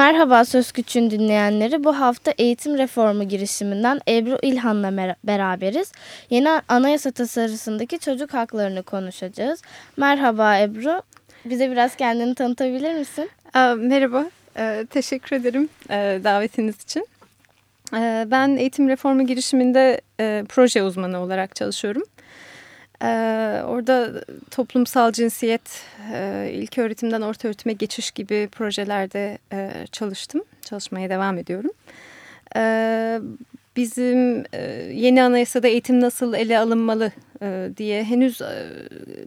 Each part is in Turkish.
Merhaba Söz Küçüğün dinleyenleri. Bu hafta eğitim reformu girişiminden Ebru İlhan'la beraberiz. Yeni anayasa tasarısındaki çocuk haklarını konuşacağız. Merhaba Ebru. Bize biraz kendini tanıtabilir misin? Merhaba. Teşekkür ederim davetiniz için. Ben eğitim reformu girişiminde proje uzmanı olarak çalışıyorum. Ee, orada toplumsal cinsiyet, e, ilk öğretimden orta öğretime geçiş gibi projelerde e, çalıştım. Çalışmaya devam ediyorum. E, bizim e, yeni anayasada eğitim nasıl ele alınmalı e, diye henüz e,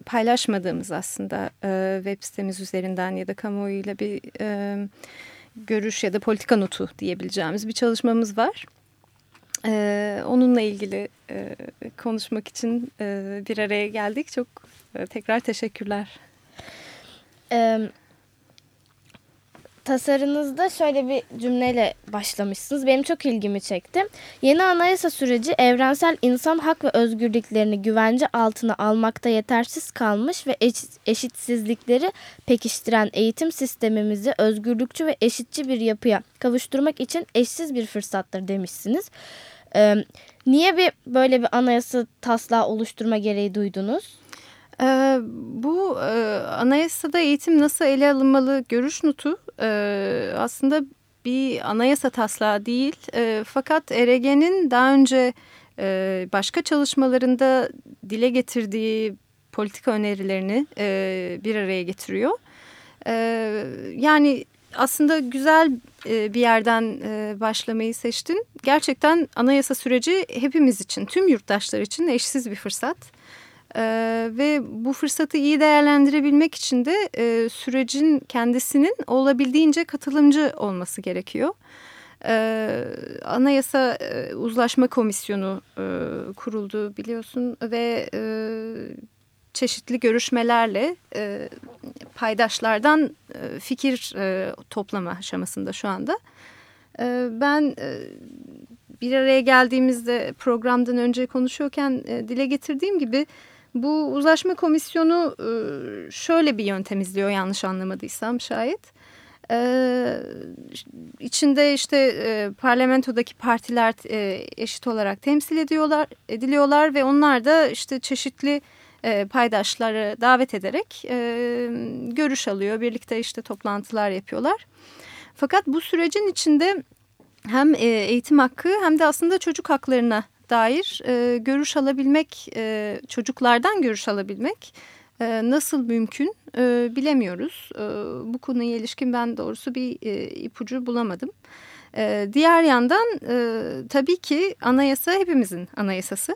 paylaşmadığımız aslında e, web sitemiz üzerinden ya da kamuoyuyla bir e, görüş ya da politika notu diyebileceğimiz bir çalışmamız var. Ee, onunla ilgili e, konuşmak için e, bir araya geldik. Çok e, tekrar teşekkürler. Evet tasarınızda şöyle bir cümleyle başlamışsınız. Benim çok ilgimi çekti. Yeni anayasa süreci evrensel insan hak ve özgürlüklerini güvence altına almakta yetersiz kalmış ve eşitsizlikleri pekiştiren eğitim sistemimizi özgürlükçü ve eşitçi bir yapıya kavuşturmak için eşsiz bir fırsattır demişsiniz. Ee, niye bir böyle bir anayasa taslağı oluşturma gereği duydunuz? Ee, bu e, anayasada eğitim nasıl ele alınmalı görüş notu e, aslında bir anayasa taslağı değil. E, fakat ERG'nin daha önce e, başka çalışmalarında dile getirdiği politika önerilerini e, bir araya getiriyor. E, yani aslında güzel e, bir yerden e, başlamayı seçtin. Gerçekten anayasa süreci hepimiz için, tüm yurttaşlar için eşsiz bir fırsat. Ee, ve bu fırsatı iyi değerlendirebilmek için de e, sürecin kendisinin olabildiğince katılımcı olması gerekiyor. Anayasa e, Uzlaşma Komisyonu e, kuruldu biliyorsun ve e, çeşitli görüşmelerle e, paydaşlardan e, fikir e, toplama aşamasında şu anda. E, ben e, bir araya geldiğimizde programdan önce konuşuyorken e, dile getirdiğim gibi bu uzlaşma komisyonu e, şöyle bir yöntem izliyor yanlış anlamadıysam şayet. Ee, içinde işte e, parlamentodaki partiler e, eşit olarak temsil ediyorlar, ediliyorlar ve onlar da işte çeşitli e, paydaşları davet ederek e, görüş alıyor. Birlikte işte toplantılar yapıyorlar. Fakat bu sürecin içinde hem e, eğitim hakkı hem de aslında çocuk haklarına dair e, görüş alabilmek, e, çocuklardan görüş alabilmek e, nasıl mümkün e, bilemiyoruz. E, bu konuya ilişkin ben doğrusu bir e, ipucu bulamadım. E, diğer yandan e, tabii ki anayasa hepimizin anayasası.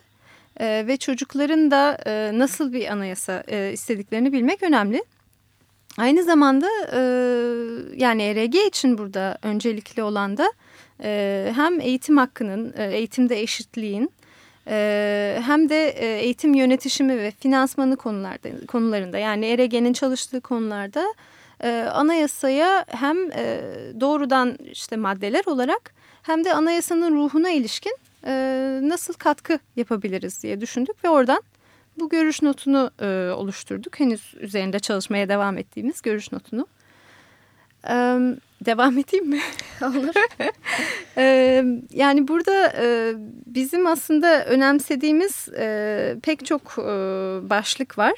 E, ve çocukların da e, nasıl bir anayasa e, istediklerini bilmek önemli. Aynı zamanda e, yani ERG için burada öncelikli olan da e, hem eğitim hakkının, e, eğitimde eşitliğin e, hem de e, eğitim yönetişimi ve finansmanı konularda, konularında yani ERG'nin çalıştığı konularda e, anayasaya hem e, doğrudan işte maddeler olarak hem de anayasanın ruhuna ilişkin e, nasıl katkı yapabiliriz diye düşündük ve oradan bu görüş notunu e, oluşturduk. Henüz üzerinde çalışmaya devam ettiğimiz görüş notunu. E, devam edeyim mi? Olur. e, yani burada e, bizim aslında önemsediğimiz e, pek çok e, başlık var.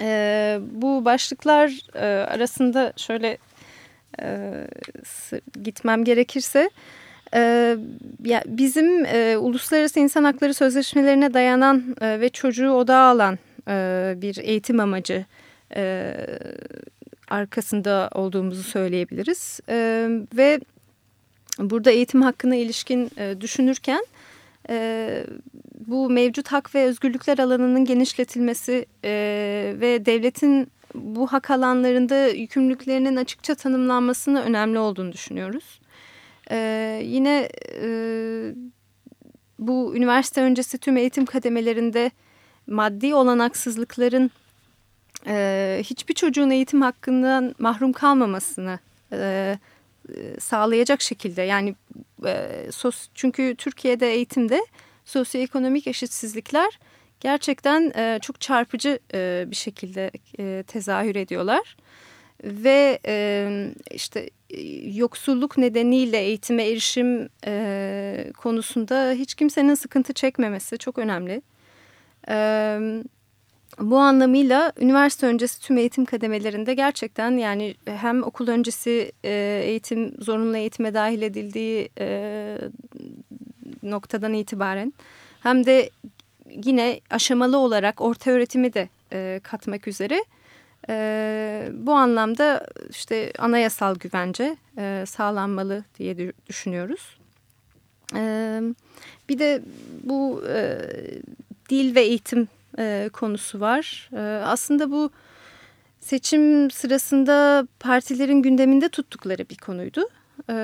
E, bu başlıklar e, arasında şöyle e, gitmem gerekirse... Ee, bizim e, uluslararası insan hakları sözleşmelerine dayanan e, ve çocuğu odağa alan e, bir eğitim amacı e, arkasında olduğumuzu söyleyebiliriz. E, ve burada eğitim hakkına ilişkin e, düşünürken e, bu mevcut hak ve özgürlükler alanının genişletilmesi e, ve devletin bu hak alanlarında yükümlülüklerinin açıkça tanımlanmasını önemli olduğunu düşünüyoruz. Ee, yine e, bu üniversite öncesi tüm eğitim kademelerinde maddi olanaksızlıkların e, hiçbir çocuğun eğitim hakkından mahrum kalmamasını e, sağlayacak şekilde yani e, sos, çünkü Türkiye'de eğitimde sosyoekonomik eşitsizlikler gerçekten e, çok çarpıcı e, bir şekilde e, tezahür ediyorlar ve e, işte e, yoksulluk nedeniyle eğitime erişim e, konusunda hiç kimsenin sıkıntı çekmemesi çok önemli. Evet bu anlamıyla üniversite öncesi tüm eğitim kademelerinde gerçekten yani hem okul öncesi e, eğitim zorunlu eğitime dahil edildiği e, noktadan itibaren hem de yine aşamalı olarak orta öğretimi de e, katmak üzere e, bu anlamda işte anayasal güvence e, sağlanmalı diye düşünüyoruz. E, bir de bu e, dil ve eğitim e, konusu var. E, aslında bu seçim sırasında partilerin gündeminde tuttukları bir konuydu. E,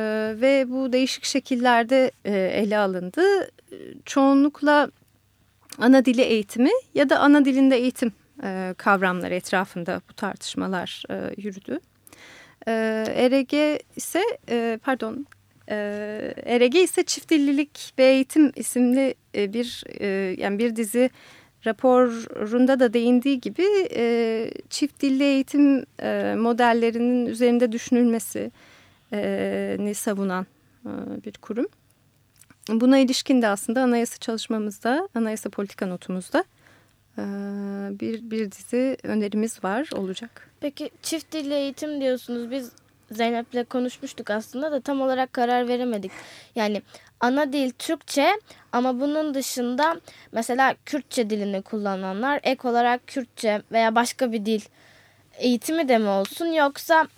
ve bu değişik şekillerde e, ele alındı. Çoğunlukla ana dili eğitimi ya da ana dilinde eğitim e, kavramları etrafında bu tartışmalar e, yürüdü. E, ERG ise e, pardon e, ERG ise çift dillilik ve eğitim isimli e, bir e, yani bir dizi raporunda da değindiği gibi e, çift dilli eğitim e, modellerinin üzerinde düşünülmesini e, savunan e, bir kurum. Buna ilişkin de aslında anayasa çalışmamızda, anayasa politika notumuzda bir, bir dizi önerimiz var olacak. Peki çift dilli eğitim diyorsunuz. Biz Zeynep'le konuşmuştuk aslında da tam olarak karar veremedik. Yani ana dil Türkçe ama bunun dışında mesela Kürtçe dilini kullananlar ek olarak Kürtçe veya başka bir dil eğitimi de mi olsun yoksa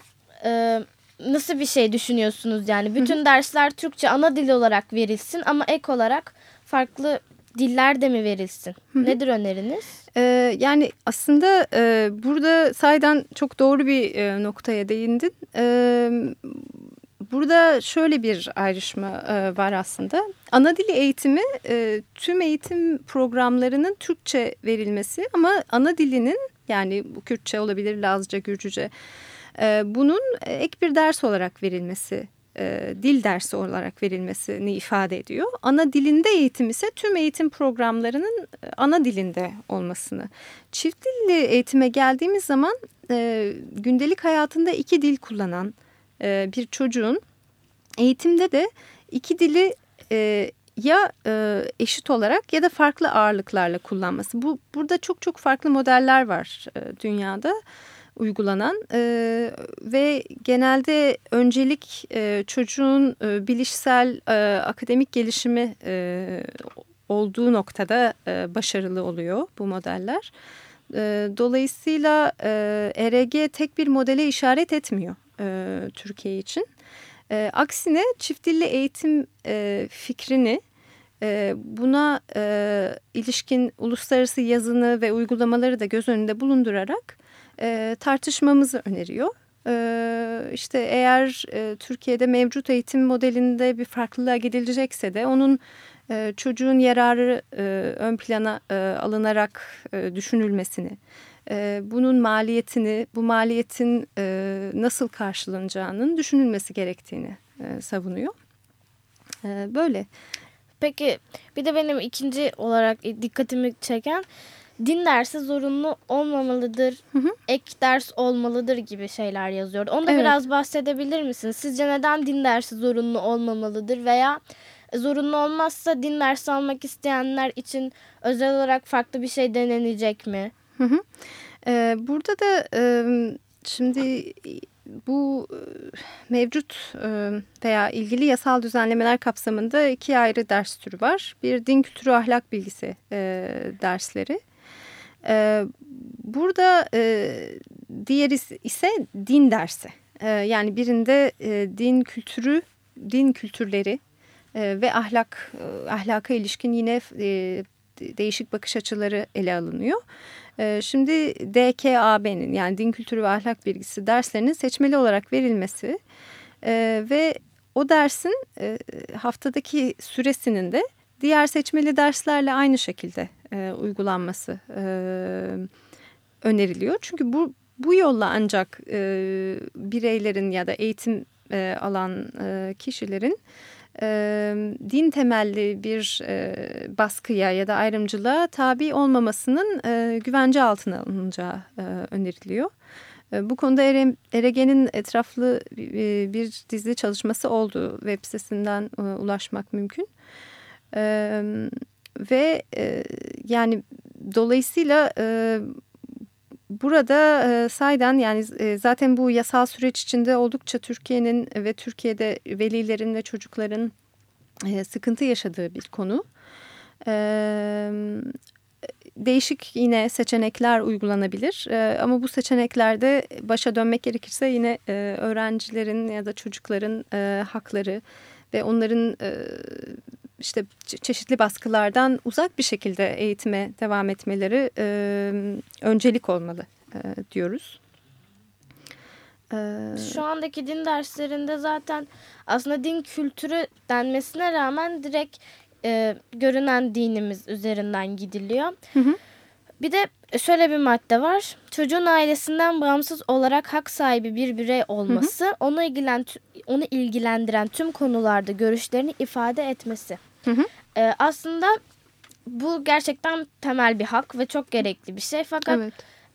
e, nasıl bir şey düşünüyorsunuz yani bütün dersler Türkçe ana dil olarak verilsin ama ek olarak farklı diller de mi verilsin? Nedir öneriniz? Ee, yani aslında e, burada sayeden çok doğru bir e, noktaya değindin. E, Burada şöyle bir ayrışma e, var aslında. Ana dili eğitimi e, tüm eğitim programlarının Türkçe verilmesi ama ana dilinin yani bu Kürtçe olabilir, Lazca, Gürcüce e, bunun ek bir ders olarak verilmesi e, dil dersi olarak verilmesini ifade ediyor. Ana dilinde eğitim ise tüm eğitim programlarının e, ana dilinde olmasını. Çift dilli eğitime geldiğimiz zaman e, gündelik hayatında iki dil kullanan e, bir çocuğun eğitimde de iki dili e, ya e, eşit olarak ya da farklı ağırlıklarla kullanması. Bu burada çok çok farklı modeller var e, dünyada uygulanan e, ve genelde öncelik e, çocuğun e, bilişsel e, akademik gelişimi e, olduğu noktada e, başarılı oluyor bu modeller. E, dolayısıyla e, ERG tek bir modele işaret etmiyor e, Türkiye için. E, aksine çift dilli eğitim e, fikrini e, buna e, ilişkin uluslararası yazını ve uygulamaları da göz önünde bulundurarak e, tartışmamızı öneriyor. E, işte eğer e, Türkiye'de mevcut eğitim modelinde bir farklılığa gidilecekse de onun e, çocuğun yararı e, ön plana e, alınarak e, düşünülmesini e, bunun maliyetini, bu maliyetin e, nasıl karşılanacağının düşünülmesi gerektiğini e, savunuyor. E, böyle. Peki bir de benim ikinci olarak dikkatimi çeken din dersi zorunlu olmamalıdır, hı hı. ek ders olmalıdır gibi şeyler yazıyor. Onu da evet. biraz bahsedebilir misiniz? Sizce neden din dersi zorunlu olmamalıdır veya zorunlu olmazsa din dersi almak isteyenler için özel olarak farklı bir şey denenecek mi? Hı hı. Ee, burada da e, şimdi bu mevcut veya ilgili yasal düzenlemeler kapsamında iki ayrı ders türü var. Bir din kültürü ahlak bilgisi dersleri. E, burada e, diğeri ise din dersi. E, yani birinde e, din kültürü, din kültürleri e, ve ahlak e, ahlaka ilişkin yine e, değişik bakış açıları ele alınıyor. E, şimdi DKAB'nin yani din kültürü ve ahlak bilgisi derslerinin seçmeli olarak verilmesi e, ve o dersin e, haftadaki süresinin de diğer seçmeli derslerle aynı şekilde e, uygulanması e, öneriliyor. Çünkü bu bu yolla ancak e, bireylerin ya da eğitim e, alan e, kişilerin e, din temelli bir e, baskıya ya da ayrımcılığa tabi olmamasının e, güvence altına alınacağı e, öneriliyor. E, bu konuda Eregen'in etraflı e, bir dizi çalışması oldu. Web sitesinden e, ulaşmak mümkün. Ve yani dolayısıyla burada saydan yani zaten bu yasal süreç içinde oldukça Türkiye'nin ve Türkiye'de velilerin ve çocukların sıkıntı yaşadığı bir konu değişik yine seçenekler uygulanabilir. E, ama bu seçeneklerde başa dönmek gerekirse yine e, öğrencilerin ya da çocukların e, hakları ve onların e, işte çeşitli baskılardan uzak bir şekilde eğitime devam etmeleri e, öncelik olmalı e, diyoruz. Şu andaki din derslerinde zaten aslında din kültürü denmesine rağmen direkt e, görünen dinimiz üzerinden gidiliyor. Hı hı. Bir de şöyle bir madde var. Çocuğun ailesinden bağımsız olarak hak sahibi bir birey olması, hı hı. onu ilgilen onu ilgilendiren tüm konularda görüşlerini ifade etmesi. Hı hı. E, aslında bu gerçekten temel bir hak ve çok gerekli bir şey. Fakat evet.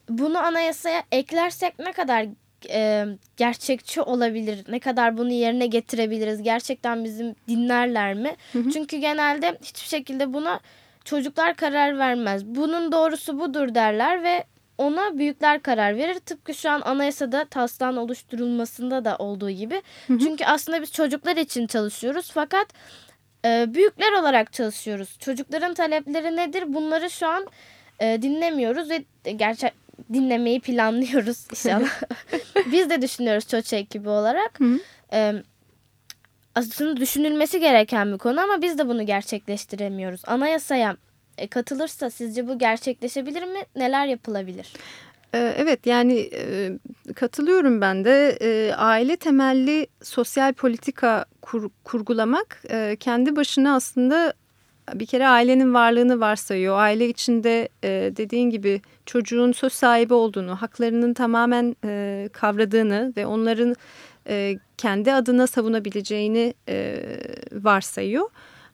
bunu anayasaya eklersek ne kadar e, gerçekçi olabilir? Ne kadar bunu yerine getirebiliriz? Gerçekten bizim dinlerler mi? Hı hı. Çünkü genelde hiçbir şekilde buna çocuklar karar vermez. Bunun doğrusu budur derler ve ona büyükler karar verir. Tıpkı şu an anayasada taslağın oluşturulmasında da olduğu gibi. Hı hı. Çünkü aslında biz çocuklar için çalışıyoruz fakat e, büyükler olarak çalışıyoruz. Çocukların talepleri nedir? Bunları şu an e, dinlemiyoruz ve gerçek dinlemeyi planlıyoruz inşallah. Biz de düşünüyoruz Çoça ekibi olarak. Hı. Ee, aslında düşünülmesi gereken bir konu ama biz de bunu gerçekleştiremiyoruz. Anayasaya e, katılırsa sizce bu gerçekleşebilir mi? Neler yapılabilir? Ee, evet yani e, katılıyorum ben de e, aile temelli sosyal politika kur, kurgulamak e, kendi başına aslında bir kere ailenin varlığını varsayıyor. Aile içinde e, dediğin gibi çocuğun söz sahibi olduğunu, haklarının tamamen kavradığını ve onların kendi adına savunabileceğini varsayıyor.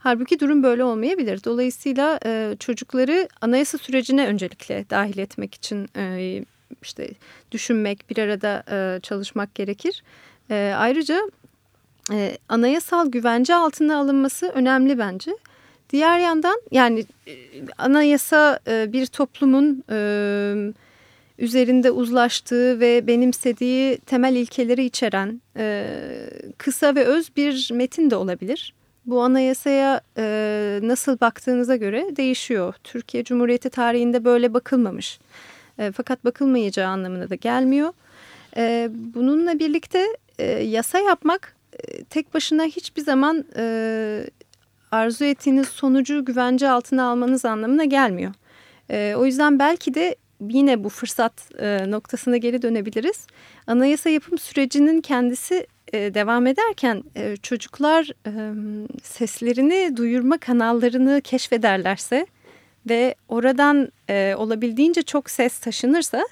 Halbuki durum böyle olmayabilir. Dolayısıyla e, çocukları anayasa sürecine öncelikle dahil etmek için e, işte düşünmek, bir arada e, çalışmak gerekir. E, ayrıca e, anayasal güvence altına alınması önemli bence. Diğer yandan yani e, anayasa e, bir toplumun e, üzerinde uzlaştığı ve benimsediği temel ilkeleri içeren kısa ve öz bir metin de olabilir. Bu anayasaya nasıl baktığınıza göre değişiyor. Türkiye Cumhuriyeti tarihinde böyle bakılmamış. fakat bakılmayacağı anlamına da gelmiyor. bununla birlikte yasa yapmak tek başına hiçbir zaman arzu ettiğiniz sonucu güvence altına almanız anlamına gelmiyor. E, o yüzden belki de yine bu fırsat e, noktasına geri dönebiliriz. Anayasa yapım sürecinin kendisi e, devam ederken e, çocuklar e, seslerini duyurma kanallarını keşfederlerse ve oradan e, olabildiğince çok ses taşınırsa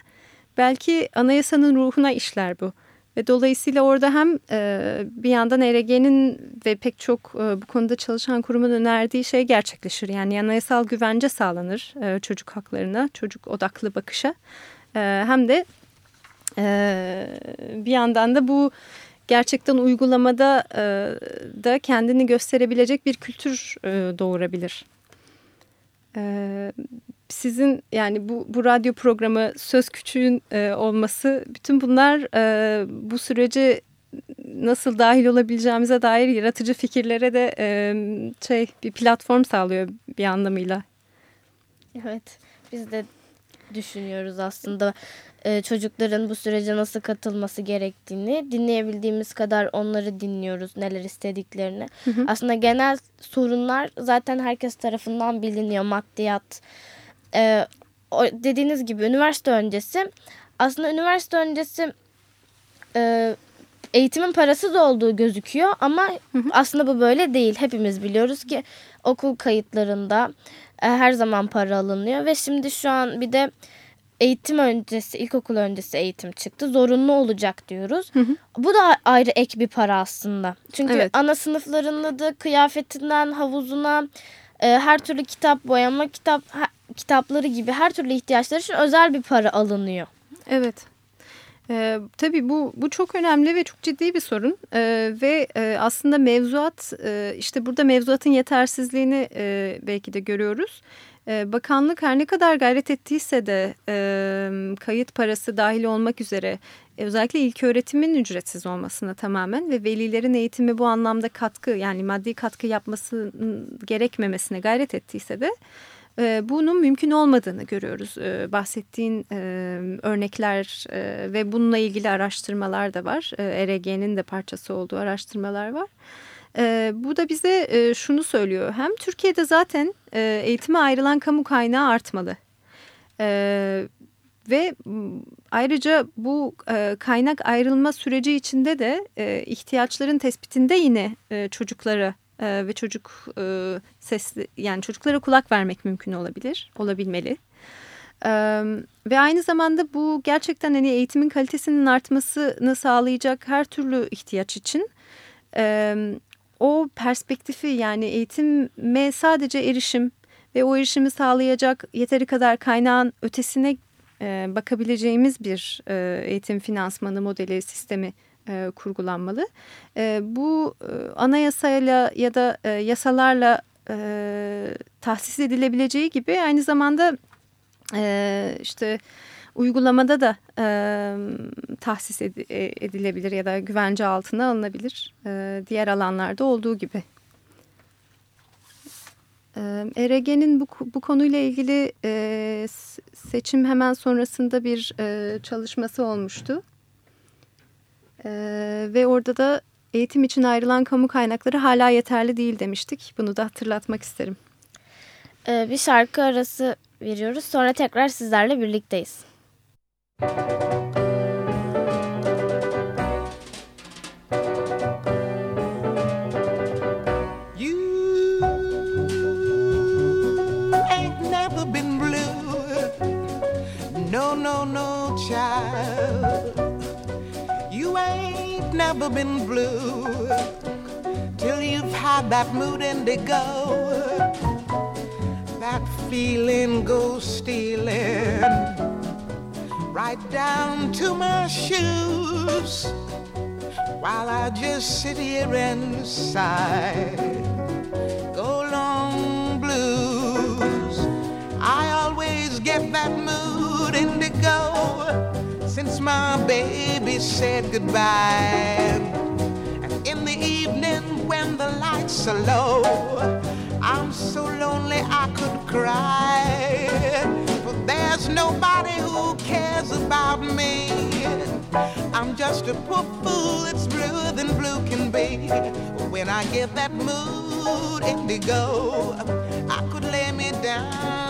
belki anayasanın ruhuna işler bu. Ve dolayısıyla orada hem e, bir yandan ERG'nin ve pek çok e, bu konuda çalışan kurumun önerdiği şey gerçekleşir. Yani anayasal güvence sağlanır e, çocuk haklarına, çocuk odaklı bakışa. E, hem de e, bir yandan da bu gerçekten uygulamada e, da kendini gösterebilecek bir kültür e, doğurabilir. Sizin yani bu, bu radyo programı Söz Küçüğün e, olması bütün bunlar e, bu sürece nasıl dahil olabileceğimize dair yaratıcı fikirlere de e, şey bir platform sağlıyor bir anlamıyla. Evet biz de düşünüyoruz aslında e, çocukların bu sürece nasıl katılması gerektiğini dinleyebildiğimiz kadar onları dinliyoruz neler istediklerini. Hı hı. Aslında genel sorunlar zaten herkes tarafından biliniyor maddiyat. E, o, dediğiniz gibi üniversite öncesi aslında üniversite öncesi e, eğitimin parasız olduğu gözüküyor ama hı hı. aslında bu böyle değil. Hepimiz biliyoruz ki okul kayıtlarında e, her zaman para alınıyor ve şimdi şu an bir de eğitim öncesi, ilkokul öncesi eğitim çıktı. Zorunlu olacak diyoruz. Hı hı. Bu da ayrı ek bir para aslında. Çünkü evet. ana sınıflarında da kıyafetinden havuzuna e, her türlü kitap, boyama kitap ha, kitapları gibi her türlü ihtiyaçlar için özel bir para alınıyor. Evet. E, tabii bu bu çok önemli ve çok ciddi bir sorun e, ve e, aslında mevzuat e, işte burada mevzuatın yetersizliğini e, belki de görüyoruz. E, bakanlık her ne kadar gayret ettiyse de e, kayıt parası dahil olmak üzere e, özellikle ilk öğretimin ücretsiz olmasına tamamen ve velilerin eğitimi bu anlamda katkı yani maddi katkı yapması gerekmemesine gayret ettiyse de bunun mümkün olmadığını görüyoruz. E, bahsettiğin e, örnekler e, ve bununla ilgili araştırmalar da var. E, ERG'nin de parçası olduğu araştırmalar var. E, bu da bize e, şunu söylüyor. Hem Türkiye'de zaten e, eğitime ayrılan kamu kaynağı artmalı. E, ve ayrıca bu e, kaynak ayrılma süreci içinde de e, ihtiyaçların tespitinde yine e, çocuklara e, ve çocuk e, sesli yani çocuklara kulak vermek mümkün olabilir, olabilmeli. E, ve aynı zamanda bu gerçekten hani eğitimin kalitesinin artmasını sağlayacak her türlü ihtiyaç için e, o perspektifi yani eğitime sadece erişim ve o erişimi sağlayacak yeteri kadar kaynağın ötesine e, bakabileceğimiz bir e, eğitim finansmanı modeli sistemi e, kurgulanmalı. E, bu e, anayasayla ya da e, yasalarla e, tahsis edilebileceği gibi aynı zamanda e, işte uygulamada da e, tahsis ed e, edilebilir ya da güvence altına alınabilir e, diğer alanlarda olduğu gibi. ERG'nin bu, bu konuyla ilgili e, seçim hemen sonrasında bir e, çalışması olmuştu. E, ve orada da eğitim için ayrılan kamu kaynakları hala yeterli değil demiştik. Bunu da hatırlatmak isterim. E, bir şarkı arası veriyoruz. Sonra tekrar sizlerle birlikteyiz. No, no, no, child. Never been blue till you've had that mood indigo. That feeling goes stealing right down to my shoes while I just sit here and sigh. My baby said goodbye. And in the evening when the lights are low, I'm so lonely I could cry. But there's nobody who cares about me. I'm just a poor fool that's blue than blue can be. When I get that mood indigo, I could lay me down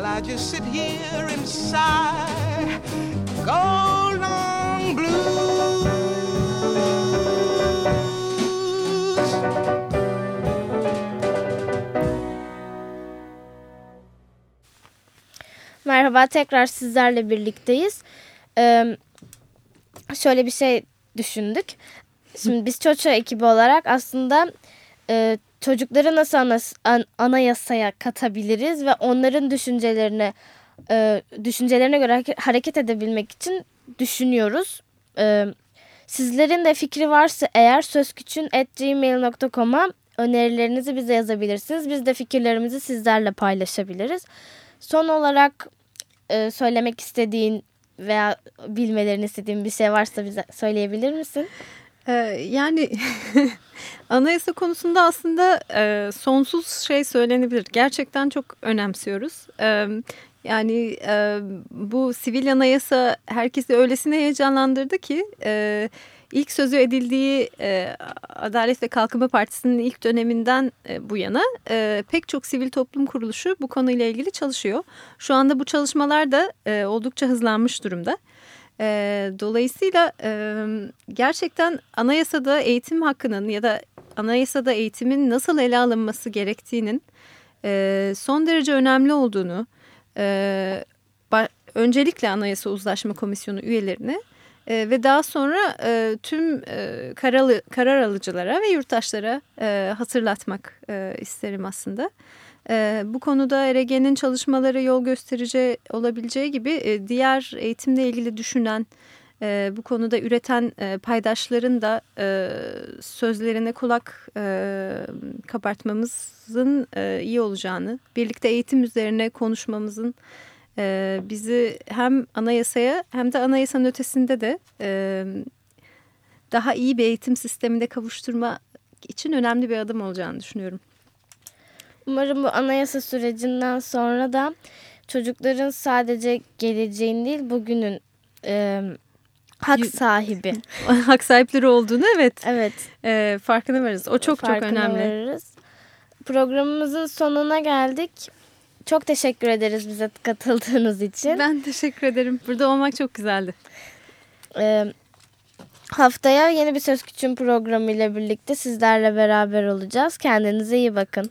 while I just sit here and sigh. Gold blues. Merhaba tekrar sizlerle birlikteyiz. Ee, şöyle bir şey düşündük. Şimdi biz Çoço ekibi olarak aslında e, çocukları nasıl anas, an, anayasaya katabiliriz ve onların düşüncelerine e, düşüncelerine göre hareket edebilmek için düşünüyoruz. E, sizlerin de fikri varsa eğer sözküçün@gmail.com'a önerilerinizi bize yazabilirsiniz. Biz de fikirlerimizi sizlerle paylaşabiliriz. Son olarak e, söylemek istediğin veya bilmelerini istediğin bir şey varsa bize söyleyebilir misin? Ee, yani anayasa konusunda aslında e, sonsuz şey söylenebilir. Gerçekten çok önemsiyoruz. Ee, yani e, bu sivil anayasa herkesi öylesine heyecanlandırdı ki e, ilk sözü edildiği e, Adalet ve Kalkınma Partisi'nin ilk döneminden bu yana pek çok sivil toplum kuruluşu bu konuyla ilgili çalışıyor. Şu anda bu çalışmalar da oldukça hızlanmış durumda. E, dolayısıyla e, gerçekten anayasada eğitim hakkının ya da anayasada eğitimin nasıl ele alınması gerektiğinin e, son derece önemli olduğunu e, öncelikle Anayasa Uzlaşma Komisyonu üyelerine e, ve daha sonra e, tüm e, karalı, karar alıcılara ve yurttaşlara e, hatırlatmak e, isterim aslında. E, bu konuda ERG'nin çalışmaları yol gösterici olabileceği gibi e, diğer eğitimle ilgili düşünen, e, bu konuda üreten e, paydaşların da sözlerine kulak e, kabartmamızın iyi olacağını, birlikte eğitim üzerine konuşmamızın bizi hem anayasaya hem de anayasanın ötesinde de daha iyi bir eğitim sisteminde kavuşturma için önemli bir adım olacağını düşünüyorum. Umarım bu anayasa sürecinden sonra da çocukların sadece geleceğin değil bugünün e, hak sahibi. hak sahipleri olduğunu evet. Evet. E, farkına varız. O çok farkına çok önemli. Varırız. Programımızın sonuna geldik. Çok teşekkür ederiz bize katıldığınız için. Ben teşekkür ederim. Burada olmak çok güzeldi. Ee, haftaya yeni bir Söz Küçüğün programı ile birlikte sizlerle beraber olacağız. Kendinize iyi bakın.